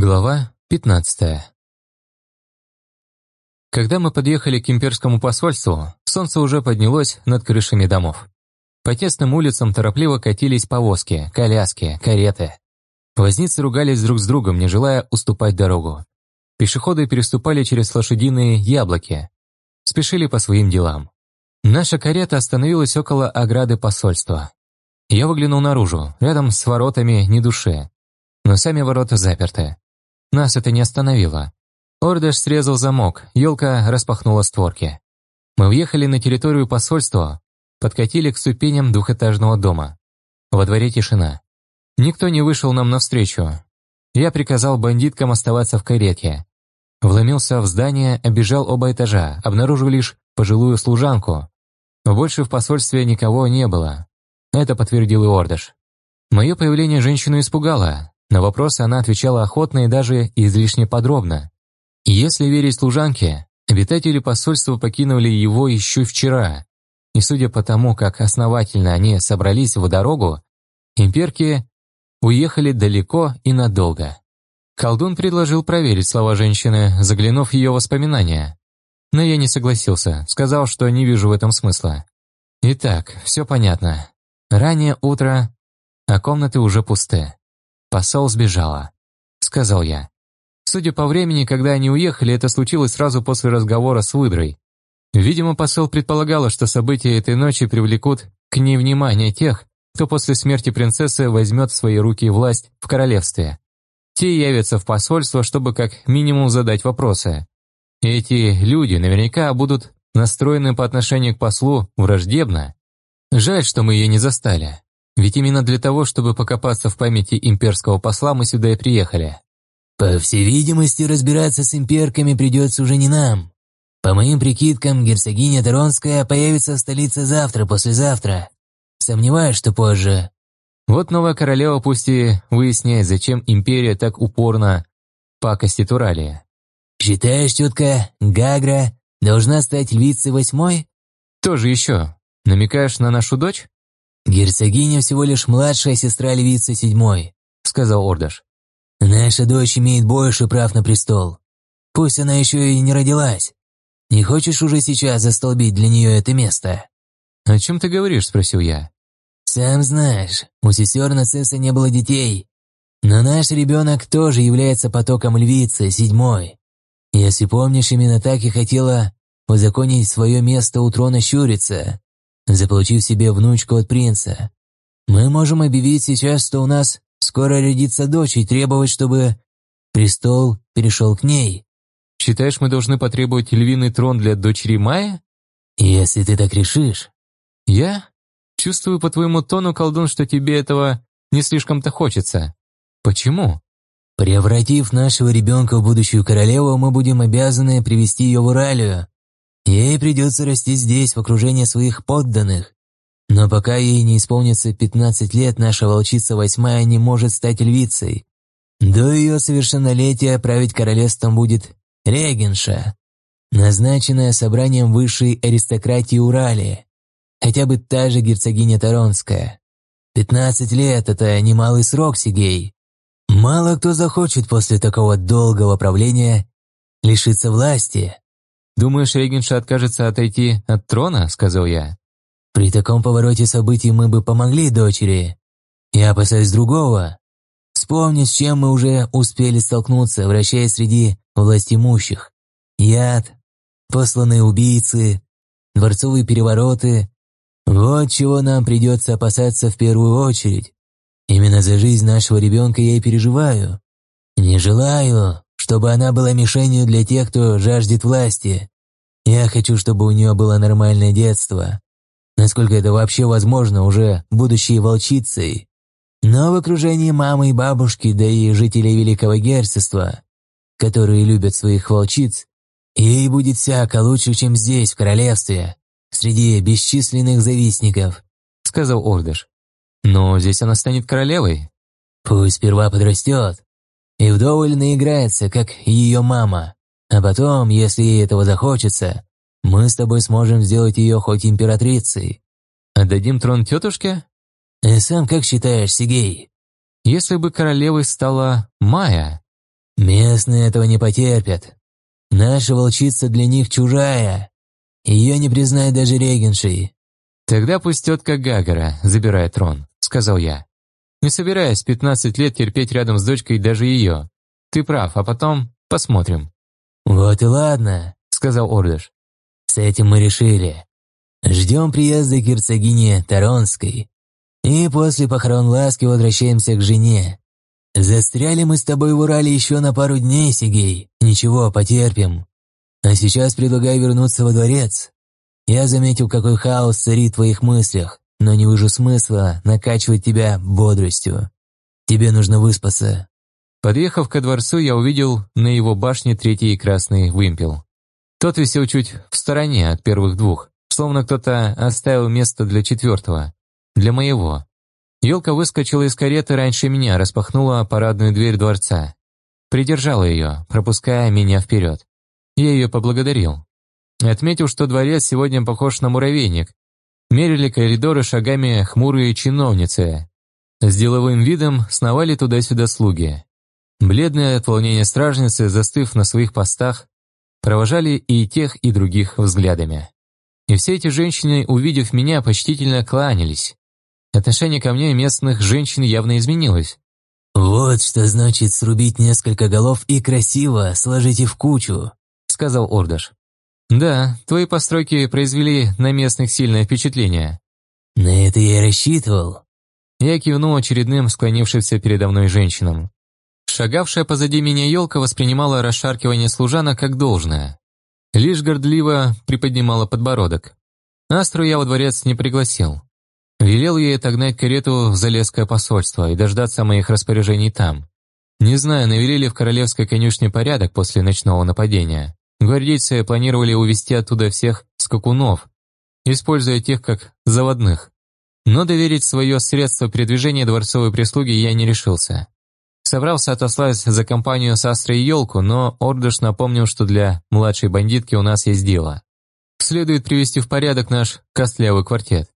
Глава 15 Когда мы подъехали к имперскому посольству, солнце уже поднялось над крышами домов. По тесным улицам торопливо катились повозки, коляски, кареты. Возницы ругались друг с другом, не желая уступать дорогу. Пешеходы переступали через лошадиные яблоки. Спешили по своим делам. Наша карета остановилась около ограды посольства. Я выглянул наружу, рядом с воротами ни души но сами ворота заперты. Нас это не остановило. Ордеш срезал замок, елка распахнула створки. Мы въехали на территорию посольства, подкатили к ступеням двухэтажного дома. Во дворе тишина. Никто не вышел нам навстречу. Я приказал бандиткам оставаться в карете. Вломился в здание, обежал оба этажа, обнаружил лишь пожилую служанку. Больше в посольстве никого не было. Это подтвердил и Ордыш. Мое появление женщину испугало. На вопросы она отвечала охотно и даже излишне подробно. Если верить служанке, обитатели посольства покинули его еще вчера. И судя по тому, как основательно они собрались в дорогу, имперки уехали далеко и надолго. Колдун предложил проверить слова женщины, заглянув в ее воспоминания. Но я не согласился, сказал, что не вижу в этом смысла. Итак, все понятно. Раннее утро, а комнаты уже пусты. «Посол сбежала», — сказал я. Судя по времени, когда они уехали, это случилось сразу после разговора с выдрой. Видимо, посол предполагала, что события этой ночи привлекут к ней внимание тех, кто после смерти принцессы возьмет в свои руки власть в королевстве. Те явятся в посольство, чтобы как минимум задать вопросы. эти люди наверняка будут настроены по отношению к послу враждебно. Жаль, что мы ее не застали. Ведь именно для того, чтобы покопаться в памяти имперского посла, мы сюда и приехали. По всей видимости, разбираться с имперками придется уже не нам. По моим прикидкам, герцогиня Таронская появится в столице завтра-послезавтра. Сомневаюсь, что позже. Вот новая королева пусть и выясняет, зачем империя так упорно пакостит Уралия. Считаешь, тетка Гагра должна стать львицей восьмой? Тоже еще. Намекаешь на нашу дочь? «Герцогиня всего лишь младшая сестра львицы седьмой», — сказал Ордаш. «Наша дочь имеет больше прав на престол. Пусть она еще и не родилась. Не хочешь уже сейчас застолбить для нее это место?» «О чем ты говоришь?» — спросил я. «Сам знаешь, у сестер Нацесса не было детей. Но наш ребенок тоже является потоком львицы, седьмой. Если помнишь, именно так и хотела узаконить свое место у трона Щурица заполучив себе внучку от принца. Мы можем объявить сейчас, что у нас скоро родится дочь и требовать, чтобы престол перешел к ней. Считаешь, мы должны потребовать львиный трон для дочери Майя? Если ты так решишь. Я? Чувствую по твоему тону, колдун, что тебе этого не слишком-то хочется. Почему? Превратив нашего ребенка в будущую королеву, мы будем обязаны привести ее в Уралию, Ей придется расти здесь, в окружении своих подданных. Но пока ей не исполнится 15 лет, наша волчица восьмая не может стать львицей. До ее совершеннолетия править королевством будет регенша, назначенная собранием высшей аристократии Уралии, хотя бы та же герцогиня Таронская. 15 лет – это немалый срок, Сигей. Мало кто захочет после такого долгого правления лишиться власти. «Думаешь, регенша откажется отойти от трона?» — сказал я. «При таком повороте событий мы бы помогли дочери. Я опасаюсь другого. Вспомни, с чем мы уже успели столкнуться, вращаясь среди властимущих. Яд, посланные убийцы, дворцовые перевороты. Вот чего нам придется опасаться в первую очередь. Именно за жизнь нашего ребенка я и переживаю. Не желаю, чтобы она была мишенью для тех, кто жаждет власти. Я хочу, чтобы у нее было нормальное детство. Насколько это вообще возможно, уже будущей волчицей. Но в окружении мамы и бабушки, да и жителей Великого Герцогства, которые любят своих волчиц, ей будет всяко лучше, чем здесь, в королевстве, среди бесчисленных завистников», — сказал Ордыш. «Но здесь она станет королевой». «Пусть сперва подрастет, и вдоволь наиграется, как ее мама. А потом, если ей этого захочется, мы с тобой сможем сделать ее хоть императрицей. Отдадим трон тетушке? И сам как считаешь, Сигей? Если бы королевой стала Майя, Местные этого не потерпят. Наша волчица для них чужая. Ее не признает даже регеншей. «Тогда пусть тетка Гагара забирает трон», — сказал я. «Не собираюсь 15 лет терпеть рядом с дочкой даже ее. Ты прав, а потом посмотрим». «Вот и ладно», — сказал Ордыш. «С этим мы решили. Ждем приезда герцогини Таронской. И после похорон Ласки возвращаемся к жене. Застряли мы с тобой в Урале еще на пару дней, Сигей. Ничего, потерпим. А сейчас предлагаю вернуться во дворец. Я заметил, какой хаос царит в твоих мыслях, но не вижу смысла накачивать тебя бодростью. Тебе нужно выспаться». Подъехав ко дворцу, я увидел на его башне третий красный вымпел. Тот висел чуть в стороне от первых двух, словно кто-то оставил место для четвертого, для моего. Елка выскочила из кареты раньше меня, распахнула парадную дверь дворца. Придержала ее, пропуская меня вперед. Я ее поблагодарил. Отметил, что дворец сегодня похож на муравейник. Мерили коридоры шагами хмурые чиновницы. С деловым видом сновали туда-сюда слуги. Бледные от волнения стражницы, застыв на своих постах, провожали и тех, и других взглядами. И все эти женщины, увидев меня, почтительно кланялись. Отношение ко мне местных женщин явно изменилось. «Вот что значит срубить несколько голов и красиво сложить их в кучу», — сказал Ордаш. «Да, твои постройки произвели на местных сильное впечатление». «На это я и рассчитывал». Я кивнул очередным склонившимся передо мной женщинам. Шагавшая позади меня елка воспринимала расшаркивание служана как должное. Лишь гордливо приподнимала подбородок. Астру я во дворец не пригласил. Велел ей отогнать карету в Залесское посольство и дождаться моих распоряжений там. Не знаю, навели ли в королевской конюшне порядок после ночного нападения. Гвардейцы планировали увести оттуда всех скакунов, используя тех как заводных. Но доверить свое средство передвижения дворцовой прислуги я не решился. Собрался отослать за компанию с Астрой елку, но Ордыш напомнил, что для младшей бандитки у нас есть дело. Следует привести в порядок наш костлявый квартет.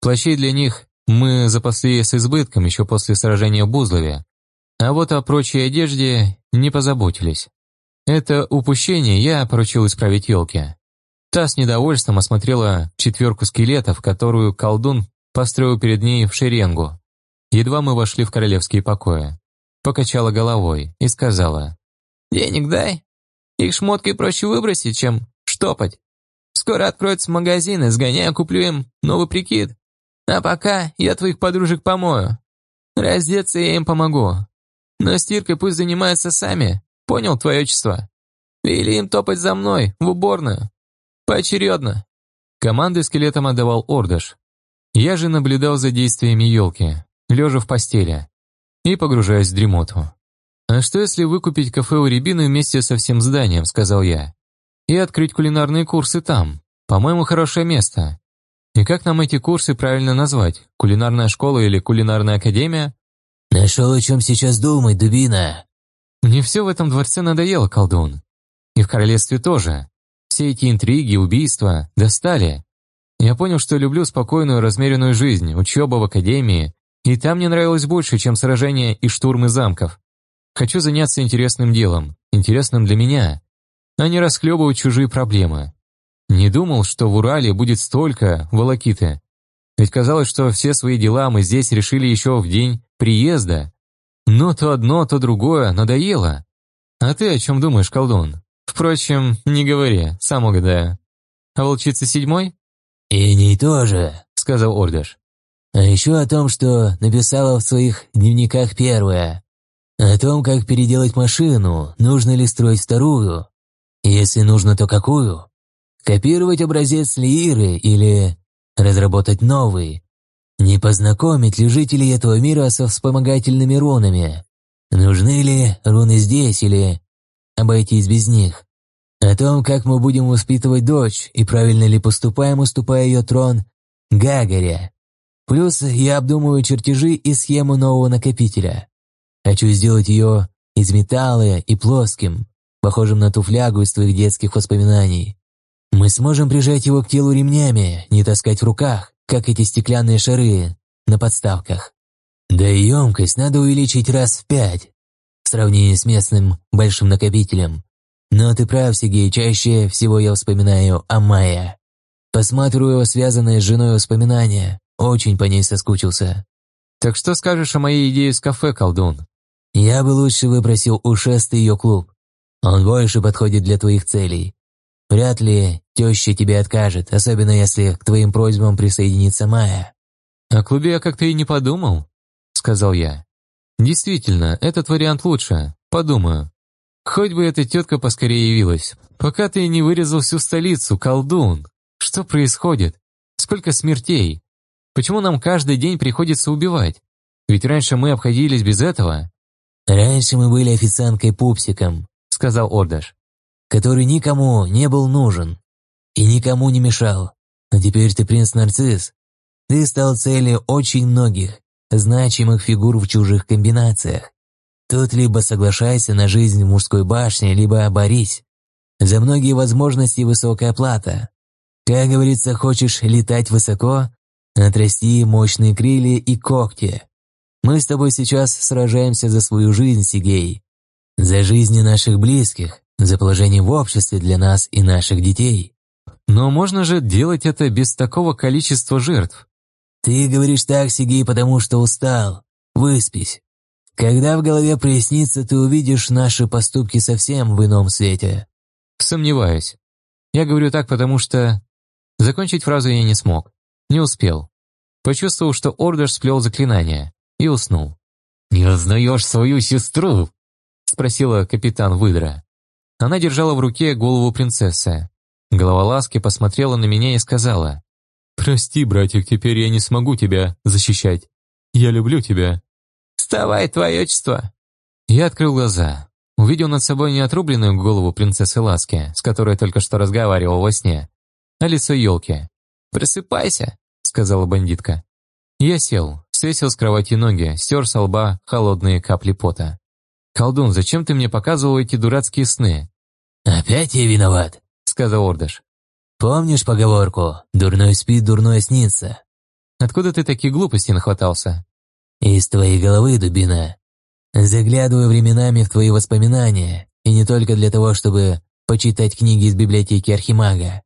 Плащей для них мы запасли с избытком еще после сражения в Бузлове, а вот о прочей одежде не позаботились. Это упущение я поручил исправить елке. Та с недовольством осмотрела четверку скелетов, которую колдун построил перед ней в шеренгу. Едва мы вошли в королевские покои. Покачала головой и сказала. «Денег дай. Их шмоткой проще выбросить, чем штопать. Скоро откроются магазины, сгоняю, куплю им новый прикид. А пока я твоих подружек помою. Раздеться я им помогу. Но стиркой пусть занимаются сами. Понял, твое отчество? Вели им топать за мной, в уборную. Поочередно. Команды скелетом отдавал Ордыш. Я же наблюдал за действиями елки, лежа в постели и погружаясь в дремоту. «А что если выкупить кафе у Рябины вместе со всем зданием?» – сказал я. «И открыть кулинарные курсы там. По-моему, хорошее место. И как нам эти курсы правильно назвать? Кулинарная школа или кулинарная академия?» «Нашел, о чем сейчас думать, дубина!» Мне все в этом дворце надоело, колдун. И в королевстве тоже. Все эти интриги, убийства достали. Я понял, что люблю спокойную, размеренную жизнь, учеба в академии, и там мне нравилось больше, чем сражения и штурмы замков. Хочу заняться интересным делом, интересным для меня, а не расхлебывать чужие проблемы. Не думал, что в Урале будет столько волокиты. Ведь казалось, что все свои дела мы здесь решили еще в день приезда. Но то одно, то другое надоело. А ты о чем думаешь, колдун? Впрочем, не говори, сам угадаю. А волчица седьмой? «И ней тоже», — сказал Ордаш. «А еще о том, что написала в своих дневниках первая. О том, как переделать машину, нужно ли строить вторую. Если нужно, то какую? Копировать образец Лииры или разработать новый? Не познакомить ли жителей этого мира со вспомогательными рунами? Нужны ли руны здесь или обойтись без них? О том, как мы будем воспитывать дочь и правильно ли поступаем, уступая ее трон Гагаря. Плюс я обдумываю чертежи и схему нового накопителя. Хочу сделать ее из металла и плоским, похожим на ту флягу из твоих детских воспоминаний. Мы сможем прижать его к телу ремнями, не таскать в руках, как эти стеклянные шары на подставках. Да и емкость надо увеличить раз в пять. в сравнении с местным большим накопителем. Но ты прав, Сергей, чаще всего я вспоминаю о Майе. Посматриваю связанные с женой воспоминания, очень по ней соскучился. Так что скажешь о моей идее с кафе, колдун? Я бы лучше выпросил у Шесты ее клуб. Он больше подходит для твоих целей. Вряд ли теща тебе откажет, особенно если к твоим просьбам присоединится Майя. О клубе я как-то и не подумал, сказал я. Действительно, этот вариант лучше. Подумаю. Хоть бы эта тетка поскорее явилась. Пока ты не вырезал всю столицу, колдун. Что происходит? Сколько смертей? Почему нам каждый день приходится убивать? Ведь раньше мы обходились без этого. Раньше мы были официанткой-пупсиком, сказал Ордаш, который никому не был нужен и никому не мешал. А теперь ты принц-нарцисс. Ты стал целью очень многих, значимых фигур в чужих комбинациях. Тут либо соглашайся на жизнь в мужской башне, либо борись. За многие возможности высокая плата. Как говорится, хочешь летать высоко? Отрасти мощные крылья и когти. Мы с тобой сейчас сражаемся за свою жизнь, Сигей. За жизни наших близких, за положение в обществе для нас и наших детей. Но можно же делать это без такого количества жертв. Ты говоришь так, Сигей, потому что устал. Выспись. Когда в голове прояснится, ты увидишь наши поступки совсем в ином свете. Сомневаюсь. Я говорю так, потому что... Закончить фразу я не смог. Не успел. Почувствовал, что Ордер сплел заклинание. И уснул. «Не узнаешь свою сестру?» Спросила капитан Выдра. Она держала в руке голову принцессы. Голова ласки посмотрела на меня и сказала. «Прости, братик, теперь я не смогу тебя защищать. Я люблю тебя». «Вставай, твое отчество!» Я открыл глаза. Увидел над собой не отрубленную голову принцессы Ласки, с которой только что разговаривал во сне, а лицо елки. «Просыпайся!» — сказала бандитка. Я сел, свесил с кровати ноги, стер со лба холодные капли пота. «Колдун, зачем ты мне показывал эти дурацкие сны?» «Опять я виноват», — сказал Ордыш. «Помнишь поговорку «дурной спит, дурное снится»?» «Откуда ты такие глупости нахватался?» Из твоей головы, дубина. Заглядываю временами в твои воспоминания, и не только для того, чтобы почитать книги из библиотеки Архимага.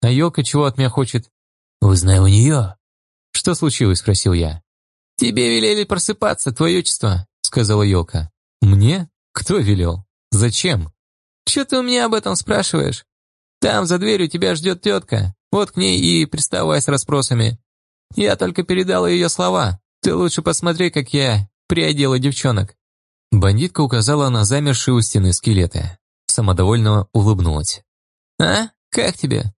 А елка чего от меня хочет? Узнай у нее. Что случилось, спросил я. Тебе велели просыпаться, твое отчество, сказала елка. Мне? Кто велел? Зачем? Че ты у меня об этом спрашиваешь? Там за дверью тебя ждет тетка. Вот к ней и приставай с расспросами. Я только передала ее слова. Ты лучше посмотри, как я приодела девчонок». Бандитка указала на замершие у стены скелеты. Самодовольно улыбнулась. «А? Как тебе?»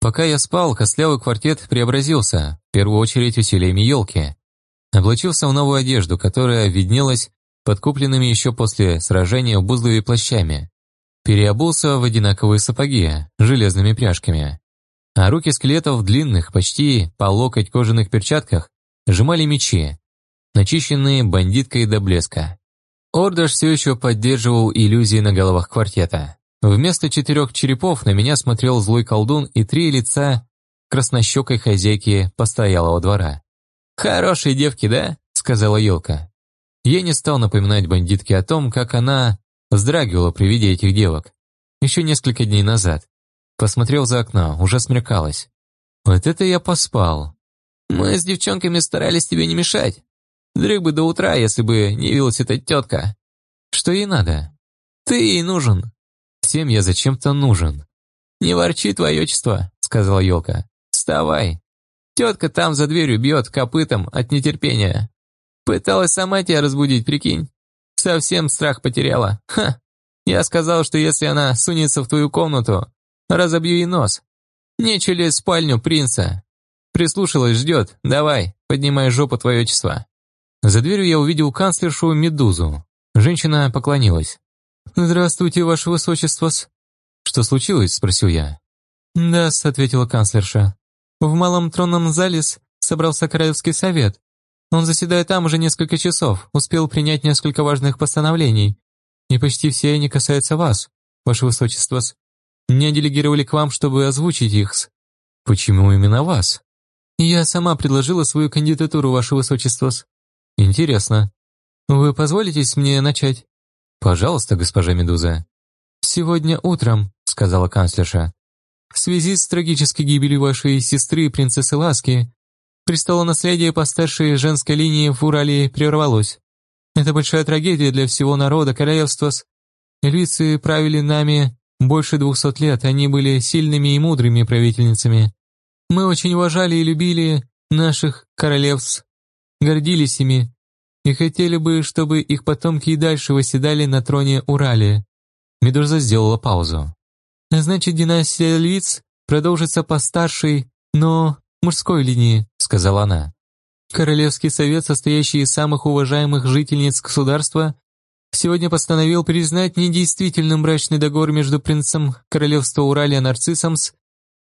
Пока я спал, костлявый квартет преобразился, в первую очередь усилиями елки. Облачился в новую одежду, которая виднелась под купленными еще после сражения в Бузлове плащами. Переобулся в одинаковые сапоги, железными пряжками. А руки скелетов в длинных, почти по локоть кожаных перчатках сжимали мечи, начищенные бандиткой до блеска. Ордаш все еще поддерживал иллюзии на головах квартета. Вместо четырех черепов на меня смотрел злой колдун и три лица краснощекой хозяйки постоялого двора. «Хорошие девки, да?» — сказала елка. Я не стал напоминать бандитке о том, как она вздрагивала при виде этих девок. Еще несколько дней назад. Посмотрел за окно, уже смеркалось. Вот это я поспал. Мы с девчонками старались тебе не мешать. Дрыг бы до утра, если бы не явилась эта тетка. Что ей надо? Ты ей нужен. Всем я зачем-то нужен. Не ворчи, твое отчество, сказала елка. Вставай. Тетка там за дверью бьет копытом от нетерпения. Пыталась сама тебя разбудить, прикинь. Совсем страх потеряла. Ха! Я сказал, что если она сунется в твою комнату, разобью ей нос. Нечели спальню принца. Прислушалась, ждет. Давай, поднимай жопу, твое число. За дверью я увидел канцлершу Медузу. Женщина поклонилась. «Здравствуйте, ваше высочество «Что случилось?» – спросил я. «Да», – ответила канцлерша. «В малом тронном зале собрался Королевский совет. Он заседает там уже несколько часов, успел принять несколько важных постановлений. И почти все они касаются вас, ваше высочество. Меня делегировали к вам, чтобы озвучить их. Почему именно вас? Я сама предложила свою кандидатуру, ваше высочество. Интересно. Вы позволите мне начать? «Пожалуйста, госпожа Медуза». «Сегодня утром», — сказала канцлерша, «в связи с трагической гибелью вашей сестры, принцессы Ласки, престолонаследие по старшей женской линии в Урале прервалось. Это большая трагедия для всего народа королевства. Львицы правили нами больше двухсот лет, они были сильными и мудрыми правительницами. Мы очень уважали и любили наших королевств, гордились ими и хотели бы, чтобы их потомки и дальше восседали на троне Уралия. Медуза сделала паузу. «Значит, династия львиц продолжится по старшей, но мужской линии», — сказала она. Королевский совет, состоящий из самых уважаемых жительниц государства, сегодня постановил признать недействительным брачный договор между принцем королевства Уралия Нарциссомс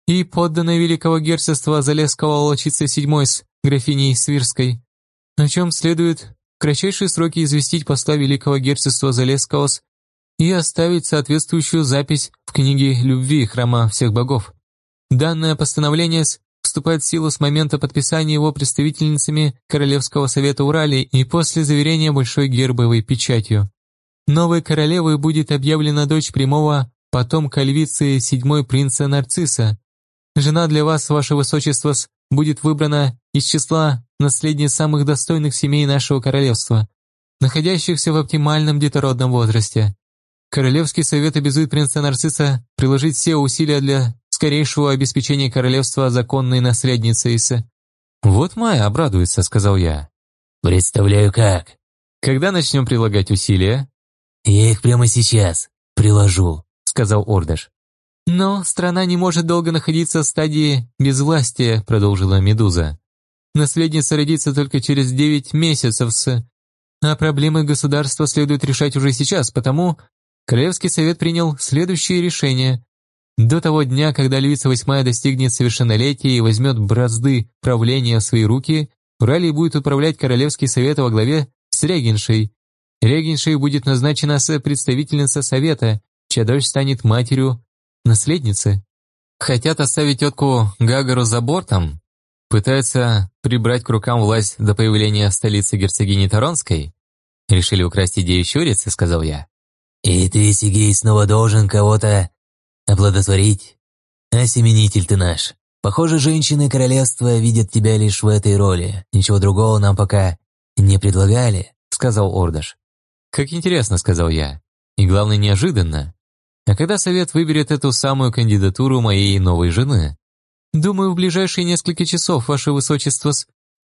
и подданной великого герцогства Залесского волчицы VII с графиней Свирской, о чем следует в кратчайшие сроки известить посла великого герцогства Залесского и оставить соответствующую запись в книге любви храма всех богов. Данное постановление вступает в силу с момента подписания его представительницами Королевского совета Уралии и после заверения большой гербовой печатью. Новой королевой будет объявлена дочь прямого потомка львицы седьмой принца Нарцисса. Жена для вас, ваше высочество, будет выбрана из числа наследниц самых достойных семей нашего королевства, находящихся в оптимальном детородном возрасте. Королевский совет обязует принца Нарцисса приложить все усилия для скорейшего обеспечения королевства законной наследницей Исы. «Вот Майя обрадуется», — сказал я. «Представляю, как». «Когда начнем прилагать усилия?» «Я их прямо сейчас приложу», — сказал Ордаш. «Но страна не может долго находиться в стадии безвластия», — продолжила Медуза. «Наследница родится только через девять месяцев с... А проблемы государства следует решать уже сейчас, потому Королевский совет принял следующее решение. До того дня, когда Львица Восьмая достигнет совершеннолетия и возьмет бразды правления в свои руки, Уралий будет управлять Королевский совет во главе с Регеншей. Регеншей будет назначена представительница совета, чья дочь станет матерью наследницы. Хотят оставить тетку Гагару за бортом? Пытаются прибрать к рукам власть до появления столицы герцогини Таронской? Решили украсть идею щурицы, сказал я. «И ты, Сигей, снова должен кого-то оплодотворить. Осеменитель ты наш. Похоже, женщины королевства видят тебя лишь в этой роли. Ничего другого нам пока не предлагали», — сказал Ордаш. «Как интересно», — сказал я. «И главное, неожиданно. А когда совет выберет эту самую кандидатуру моей новой жены?» «Думаю, в ближайшие несколько часов, ваше высочество,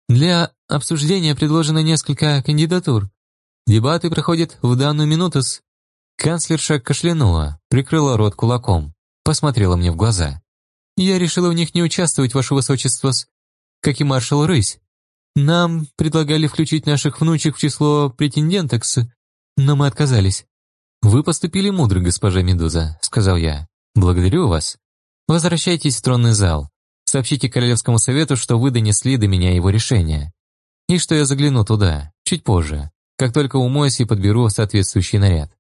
для обсуждения предложено несколько кандидатур. Дебаты проходят в данную минуту с Канцлерша кашлянула, прикрыла рот кулаком, посмотрела мне в глаза. «Я решила в них не участвовать, ваше высочество, как и маршал Рысь. Нам предлагали включить наших внучек в число претенденток, но мы отказались». «Вы поступили мудро, госпожа Медуза», — сказал я. «Благодарю вас. Возвращайтесь в тронный зал. Сообщите Королевскому совету, что вы донесли до меня его решение. И что я загляну туда, чуть позже, как только умоюсь и подберу соответствующий наряд.